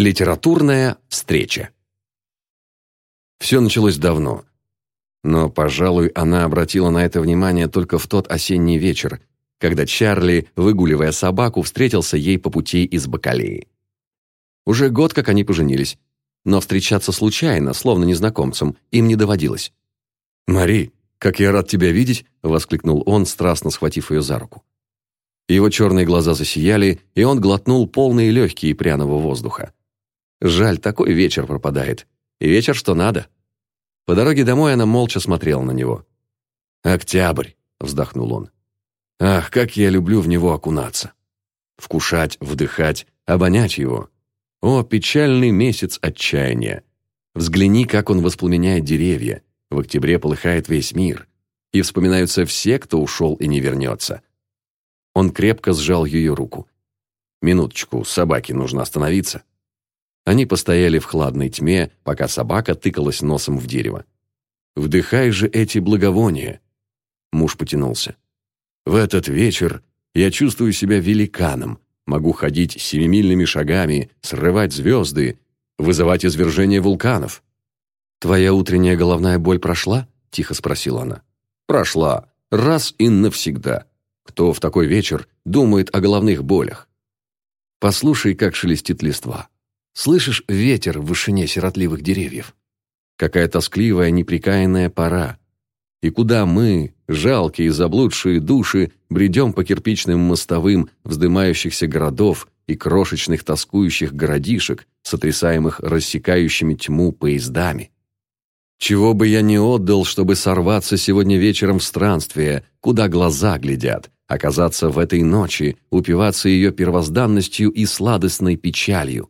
Литературная встреча. Все началось давно. Но, пожалуй, она обратила на это внимание только в тот осенний вечер, когда Чарли, выгуливая собаку, встретился ей по пути из Бакалеи. Уже год, как они поженились, но встречаться случайно, словно незнакомцам, им не доводилось. «Мари, как я рад тебя видеть!» — воскликнул он, страстно схватив ее за руку. Его черные глаза засияли, и он глотнул полные легкие пряного воздуха. Жаль, такой вечер пропадает. И вечер, что надо. По дороге домой она молча смотрела на него. «Октябрь», — вздохнул он. «Ах, как я люблю в него окунаться! Вкушать, вдыхать, обонять его. О, печальный месяц отчаяния! Взгляни, как он воспламеняет деревья. В октябре полыхает весь мир. И вспоминаются все, кто ушел и не вернется». Он крепко сжал ее руку. «Минуточку, собаке нужно остановиться». Они постояли в хладной тьме, пока собака тыкалась носом в дерево. «Вдыхай же эти благовония!» Муж потянулся. «В этот вечер я чувствую себя великаном, могу ходить семимильными шагами, срывать звезды, вызывать извержение вулканов». «Твоя утренняя головная боль прошла?» – тихо спросила она. «Прошла. Раз и навсегда. Кто в такой вечер думает о головных болях?» «Послушай, как шелестит листва. Слышишь ветер в вышине сиротливых деревьев? Какая тоскливая, неприкаянная пора. И куда мы, жалкие заблудшие души, бредем по кирпичным мостовым вздымающихся городов и крошечных тоскующих городишек, сотрясаемых рассекающими тьму поездами? Чего бы я не отдал, чтобы сорваться сегодня вечером в странствие, куда глаза глядят, оказаться в этой ночи, упиваться ее первозданностью и сладостной печалью –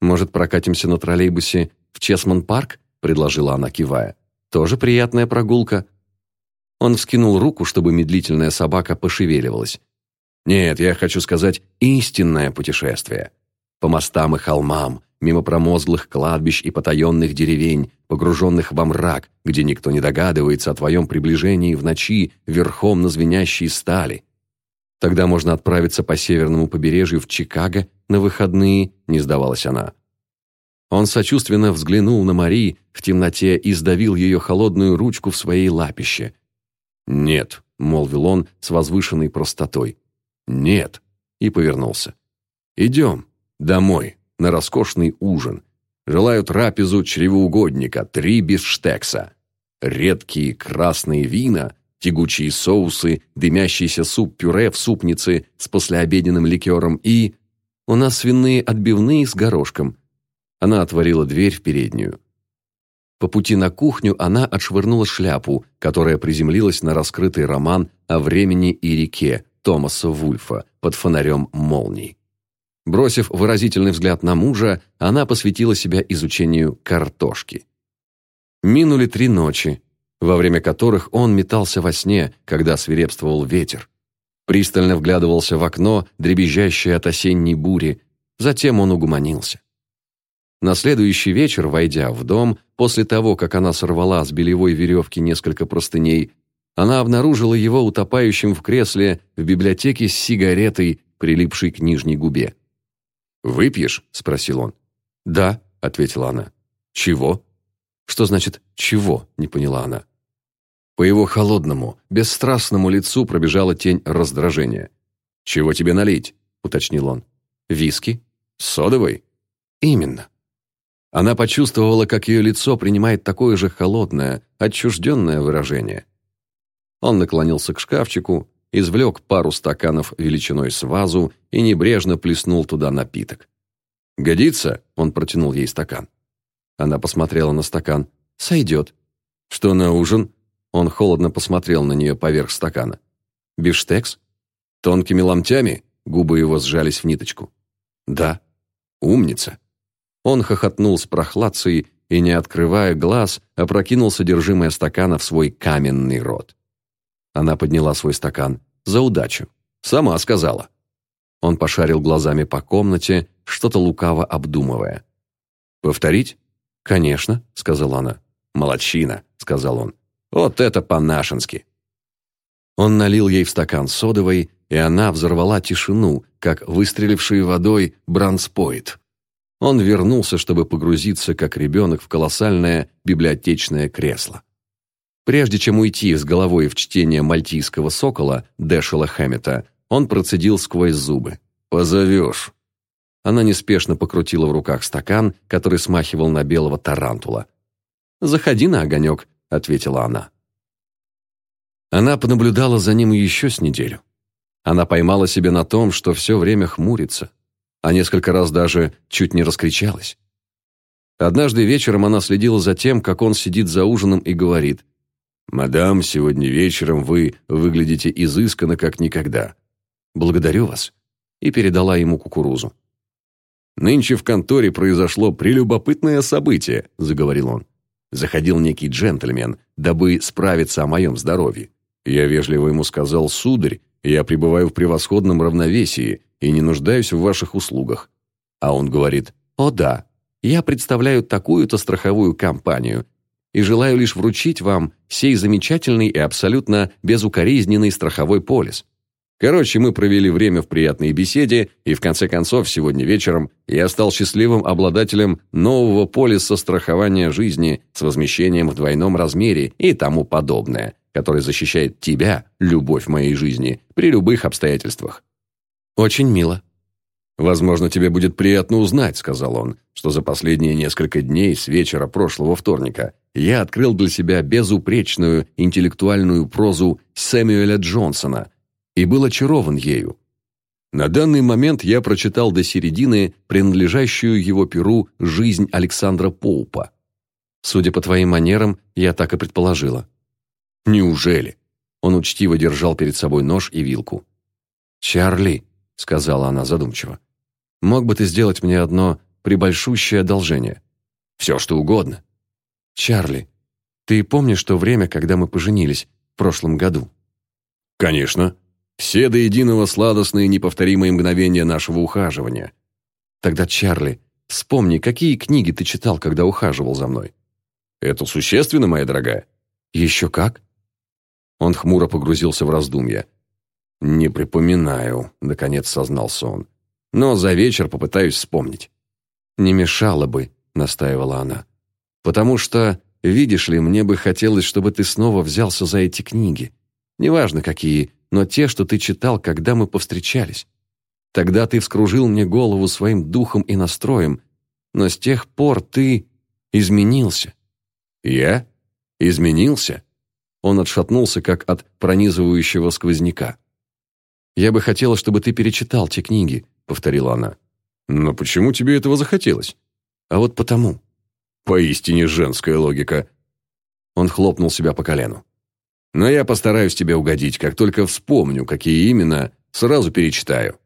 «Может, прокатимся на троллейбусе в Чесман-парк?» – предложила она, кивая. «Тоже приятная прогулка». Он вскинул руку, чтобы медлительная собака пошевеливалась. «Нет, я хочу сказать, истинное путешествие. По мостам и холмам, мимо промозглых кладбищ и потаенных деревень, погруженных во мрак, где никто не догадывается о твоем приближении в ночи верхом на звенящей стали. Тогда можно отправиться по северному побережью в Чикаго на выходные, не сдавалась она. Он сочувственно взглянул на Мари в темноте и сдавил ее холодную ручку в своей лапище. «Нет», — молвил он с возвышенной простотой. «Нет», — и повернулся. «Идем домой на роскошный ужин. Желаю трапезу чревоугодника, три бифштекса. Редкие красные вина тягучие соусы, дымящийся суп-пюре в супнице с послеобеденным ликером и... У нас свиные отбивные с горошком. Она отворила дверь в переднюю. По пути на кухню она отшвырнула шляпу, которая приземлилась на раскрытый роман о времени и реке Томаса Вульфа под фонарем молний. Бросив выразительный взгляд на мужа, она посвятила себя изучению картошки. Минули три ночи, во время которых он метался во сне, когда свирепствовал ветер. Пристально вглядывался в окно, дребезжащее от осенней бури, затем он угомонился. На следующий вечер, войдя в дом, после того, как она сорвала с белевой веревки несколько простыней, она обнаружила его утопающим в кресле в библиотеке с сигаретой, прилипшей к нижней губе. «Выпьешь?» – спросил он. «Да», – ответила она. «Чего?» «Что значит «чего?» – не поняла она. По его холодному, бесстрастному лицу пробежала тень раздражения. «Чего тебе налить?» – уточнил он. «Виски? Содовой?» «Именно». Она почувствовала, как ее лицо принимает такое же холодное, отчужденное выражение. Он наклонился к шкафчику, извлек пару стаканов величиной с вазу и небрежно плеснул туда напиток. «Годится?» – он протянул ей стакан. Она посмотрела на стакан. «Сойдет». «Что на ужин?» Он холодно посмотрел на нее поверх стакана. «Бифштекс? Тонкими ломтями?» Губы его сжались в ниточку. «Да». «Умница». Он хохотнул с прохладцей и, не открывая глаз, опрокинул содержимое стакана в свой каменный рот. Она подняла свой стакан. «За удачу». «Сама сказала». Он пошарил глазами по комнате, что-то лукаво обдумывая. «Повторить?» «Конечно», — сказала она. «Молодчина», — сказал он. Вот это по-нашенски. Он налил ей в стакан содовой, и она взорвала тишину, как выстреливший водой бранспоид. Он вернулся, чтобы погрузиться, как ребенок, в колоссальное библиотечное кресло. Прежде чем уйти с головой в чтение мальтийского сокола Дэшела Хэммета, он процедил сквозь зубы. «Позовешь». Она неспешно покрутила в руках стакан, который смахивал на белого тарантула. «Заходи на огонек», — ответила она. Она понаблюдала за ним еще с неделю. Она поймала себя на том, что все время хмурится, а несколько раз даже чуть не раскричалась. Однажды вечером она следила за тем, как он сидит за ужином и говорит, «Мадам, сегодня вечером вы выглядите изысканно, как никогда. Благодарю вас», и передала ему кукурузу. «Нынче в конторе произошло прелюбопытное событие», — заговорил он. Заходил некий джентльмен, дабы справиться о моем здоровье. Я вежливо ему сказал, «Сударь, я пребываю в превосходном равновесии и не нуждаюсь в ваших услугах». А он говорит, «О да, я представляю такую-то страховую компанию и желаю лишь вручить вам сей замечательный и абсолютно безукоризненный страховой полис. Короче, мы провели время в приятной беседе, и в конце концов, сегодня вечером я стал счастливым обладателем нового полиса страхования жизни с возмещением в двойном размере и тому подобное, который защищает тебя, любовь моей жизни, при любых обстоятельствах. Очень мило. Возможно, тебе будет приятно узнать, сказал он, что за последние несколько дней с вечера прошлого вторника я открыл для себя безупречную интеллектуальную прозу Сэмюэля Джонсона – и был очарован ею. На данный момент я прочитал до середины принадлежащую его перу «Жизнь Александра Поупа». Судя по твоим манерам, я так и предположила. Неужели? Он учтиво держал перед собой нож и вилку. «Чарли», — сказала она задумчиво, — «мог бы ты сделать мне одно прибольшущее одолжение? Все, что угодно». «Чарли, ты помнишь то время, когда мы поженились в прошлом году?» «Конечно», все до единого сладостные неповторимые мгновения нашего ухаживания. Тогда, Чарли, вспомни, какие книги ты читал, когда ухаживал за мной? Это существенно, моя дорогая? Еще как? Он хмуро погрузился в раздумья. «Не припоминаю», — наконец сознался он. «Но за вечер попытаюсь вспомнить». «Не мешало бы», — настаивала она. «Потому что, видишь ли, мне бы хотелось, чтобы ты снова взялся за эти книги. Неважно, какие, но те, что ты читал, когда мы повстречались. Тогда ты вскружил мне голову своим духом и настроем, но с тех пор ты изменился». «Я? Изменился?» Он отшатнулся, как от пронизывающего сквозняка. «Я бы хотела, чтобы ты перечитал те книги», — повторила она. «Но почему тебе этого захотелось?» «А вот потому». «Поистине женская логика». Он хлопнул себя по колену. Но я постараюсь тебе угодить, как только вспомню, какие именно, сразу перечитаю.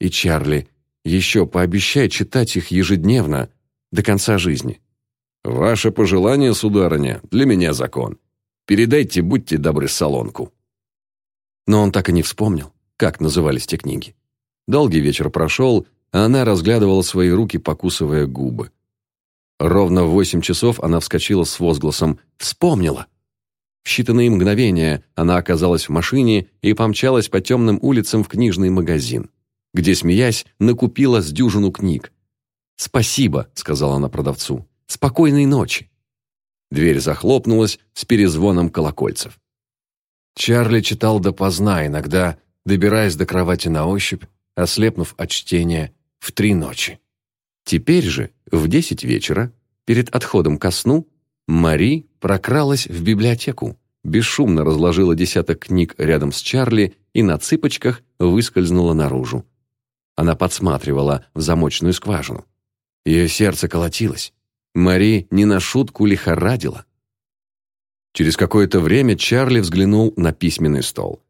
И Чарли, еще пообещай читать их ежедневно до конца жизни. Ваше пожелание, сударыня, для меня закон. Передайте, будьте добры, солонку. Но он так и не вспомнил, как назывались те книги. Долгий вечер прошел, а она разглядывала свои руки, покусывая губы. Ровно в восемь часов она вскочила с возгласом «Вспомнила!» В считанные мгновения она оказалась в машине и помчалась по темным улицам в книжный магазин, где, смеясь, накупила с дюжину книг. «Спасибо», — сказала она продавцу. «Спокойной ночи». Дверь захлопнулась с перезвоном колокольцев. Чарли читал допоздна, иногда добираясь до кровати на ощупь, ослепнув от чтения в три ночи. Теперь же, в десять вечера, перед отходом ко сну, Мари прокралась в библиотеку, бесшумно разложила десяток книг рядом с Чарли и на цыпочках выскользнула наружу. Она подсматривала в замочную скважину. Ее сердце колотилось. Мари не на шутку лихорадила. Через какое-то время Чарли взглянул на письменный стол.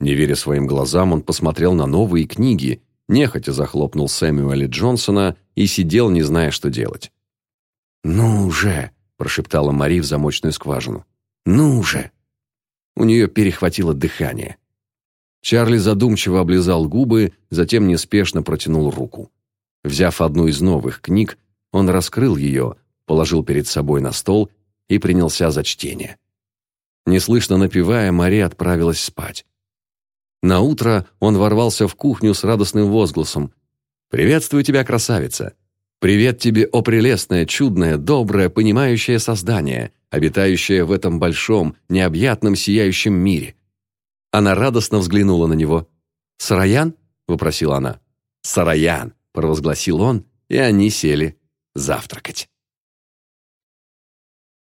Не веря своим глазам, он посмотрел на новые книги, нехотя захлопнул Сэмюэля Джонсона и сидел, не зная, что делать. «Ну уже!» Прошептала Мари в замочную скважину. «Ну уже!» У нее перехватило дыхание. Чарли задумчиво облизал губы, затем неспешно протянул руку. Взяв одну из новых книг, он раскрыл ее, положил перед собой на стол и принялся за чтение. Неслышно напевая, Мари отправилась спать. На утро он ворвался в кухню с радостным возгласом. «Приветствую тебя, красавица! «Привет тебе, о прелестное, чудное, доброе, понимающее создание, обитающее в этом большом, необъятном, сияющем мире». Она радостно взглянула на него. «Сараян?» – вопросила она. «Сараян!» – провозгласил он, и они сели завтракать.